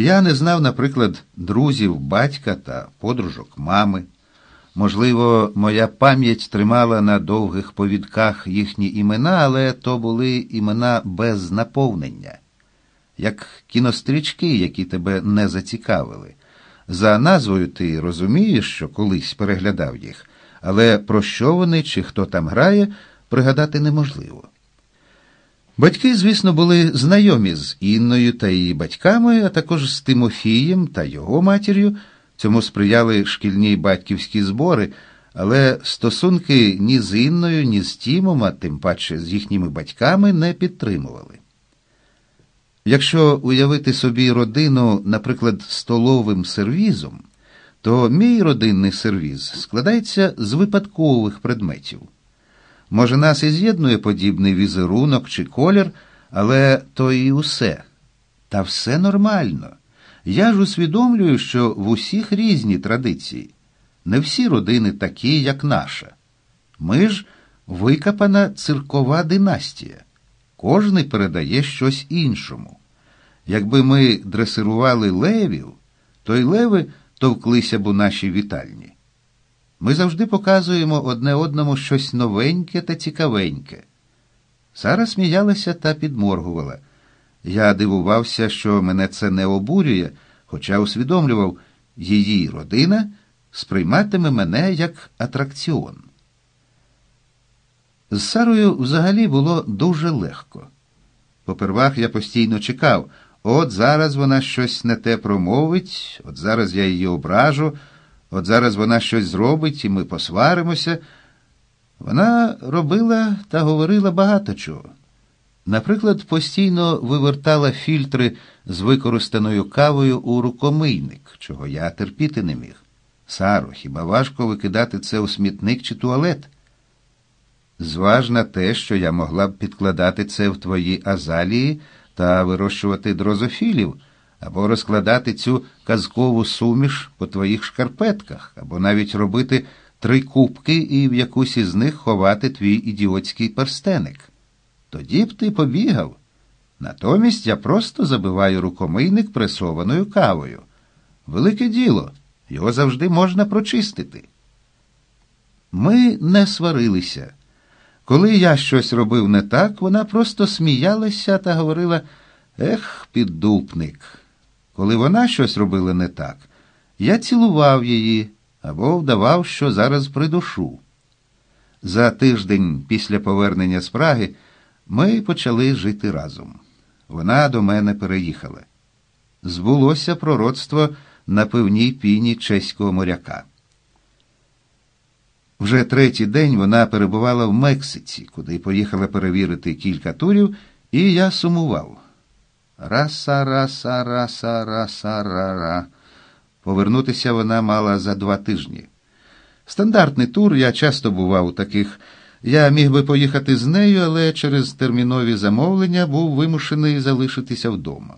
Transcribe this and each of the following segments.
Я не знав, наприклад, друзів батька та подружок мами. Можливо, моя пам'ять тримала на довгих повідках їхні імена, але то були імена без наповнення, як кінострічки, які тебе не зацікавили. За назвою ти розумієш, що колись переглядав їх, але про що вони чи хто там грає, пригадати неможливо. Батьки, звісно, були знайомі з Інною та її батьками, а також з Тимофієм та його матір'ю. Цьому сприяли шкільні батьківські збори, але стосунки ні з Інною, ні з Тімом, а тим паче з їхніми батьками не підтримували. Якщо уявити собі родину, наприклад, столовим сервізом, то мій родинний сервіз складається з випадкових предметів. Може, нас і з'єднує подібний візерунок чи колір, але то і усе. Та все нормально. Я ж усвідомлюю, що в усіх різні традиції. Не всі родини такі, як наша. Ми ж викопана циркова династія. Кожний передає щось іншому. Якби ми дресирували левів, то й леви товклися б у нашій вітальні. Ми завжди показуємо одне одному щось новеньке та цікавеньке. Сара сміялася та підморгувала. Я дивувався, що мене це не обурює, хоча усвідомлював, її родина сприйматиме мене як атракціон. З Сарою взагалі було дуже легко. Попервах я постійно чекав, от зараз вона щось не те промовить, от зараз я її ображу. От зараз вона щось зробить, і ми посваримося. Вона робила та говорила багато чого. Наприклад, постійно вивертала фільтри з використаною кавою у рукомийник, чого я терпіти не міг. Саро, хіба важко викидати це у смітник чи туалет? Зважна те, що я могла б підкладати це в твої азалії та вирощувати дрозофілів або розкладати цю казкову суміш по твоїх шкарпетках, або навіть робити три кубки і в якусь із них ховати твій ідіотський перстеник. Тоді б ти побігав. Натомість я просто забиваю рукомийник пресованою кавою. Велике діло, його завжди можна прочистити. Ми не сварилися. Коли я щось робив не так, вона просто сміялася та говорила Ех, піддупник. Коли вона щось робила не так, я цілував її або вдавав, що зараз придушу. За тиждень після повернення з Праги ми почали жити разом. Вона до мене переїхала. Збулося пророцтво на певній піні чеського моряка. Вже третій день вона перебувала в Мексиці, куди поїхала перевірити кілька турів, і я сумував. Раса, раса, раса, раса, ра. Повернутися вона мала за два тижні. Стандартний тур я часто бував у таких. Я міг би поїхати з нею, але через термінові замовлення був вимушений залишитися вдома.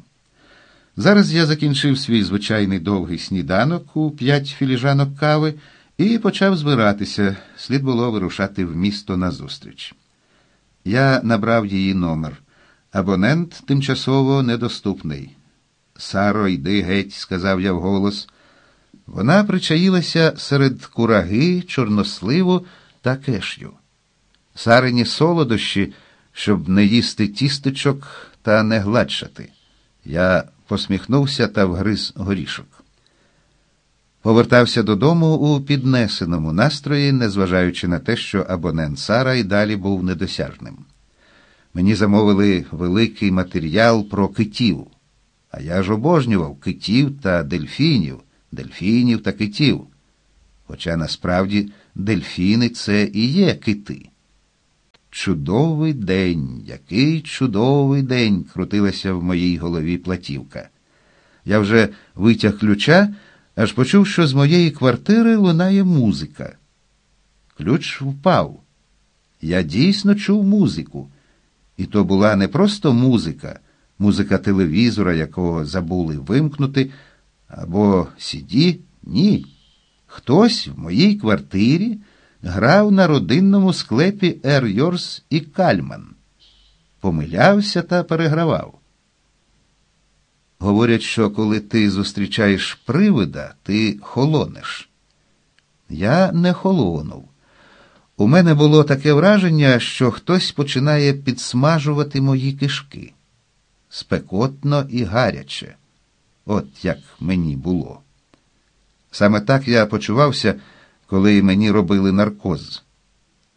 Зараз я закінчив свій звичайний довгий сніданок у п'ять філіжанок кави і почав збиратися. Слід було вирушати в місто назустріч. Я набрав її номер. Абонент тимчасово недоступний. Саро, йди геть, сказав я вголос. Вона причаїлася серед кураги, чорносливу та кешю. Сарині солодощі, щоб не їсти тістечок та не гладшати. Я посміхнувся та вгриз горішок. Повертався додому у піднесеному настрої, незважаючи на те, що абонент Сара й далі був недосяжним. Мені замовили великий матеріал про китів, а я ж обожнював китів та дельфінів, дельфінів та китів. Хоча насправді дельфіни це і є кити. Чудовий день, який чудовий день, крутилася в моїй голові платівка. Я вже витяг ключа, аж почув, що з моєї квартири лунає музика. Ключ впав. Я дійсно чув музику. І то була не просто музика, музика телевізора, якого забули вимкнути, або сіді, ні. Хтось в моїй квартирі грав на родинному склепі Ер Йорс і Кальман, помилявся та перегравав. Говорять, що коли ти зустрічаєш привида, ти холонеш. Я не холонув. У мене було таке враження, що хтось починає підсмажувати мої кишки. Спекотно і гаряче. От як мені було. Саме так я почувався, коли мені робили наркоз.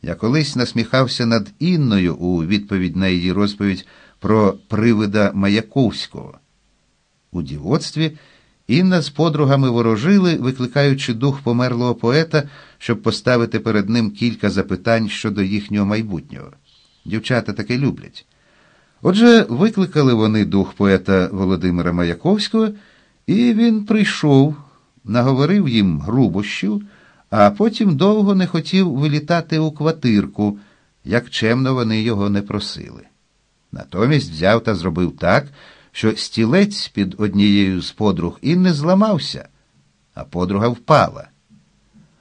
Я колись насміхався над Інною у відповідь на її розповідь про привида Маяковського. У дівоцтві Інна з подругами ворожили, викликаючи дух померлого поета, щоб поставити перед ним кілька запитань щодо їхнього майбутнього. Дівчата таке люблять. Отже, викликали вони дух поета Володимира Маяковського, і він прийшов, наговорив їм грубощів, а потім довго не хотів вилітати у квартирку, як чемно вони його не просили. Натомість взяв та зробив так, що стілець під однією з подруг і не зламався, а подруга впала.